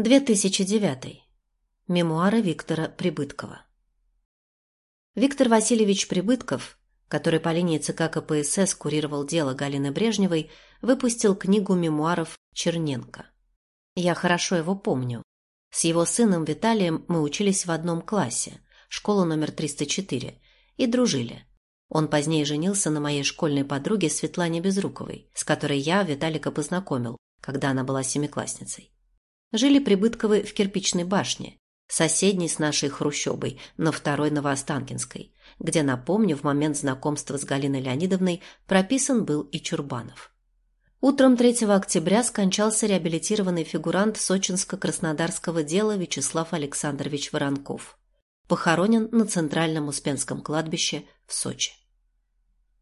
2009. Мемуары Виктора Прибыткова. Виктор Васильевич Прибытков, который по линии ЦК КПСС курировал дело Галины Брежневой, выпустил книгу мемуаров Черненко. Я хорошо его помню. С его сыном Виталием мы учились в одном классе, школа номер 304, и дружили. Он позднее женился на моей школьной подруге Светлане Безруковой, с которой я Виталика познакомил, когда она была семиклассницей. Жили Прибытковы в кирпичной башне, соседней с нашей хрущобой, на второй Новоостанкинской, где, напомню, в момент знакомства с Галиной Леонидовной прописан был и Чурбанов. Утром 3 октября скончался реабилитированный фигурант сочинско-краснодарского дела Вячеслав Александрович Воронков. Похоронен на Центральном Успенском кладбище в Сочи.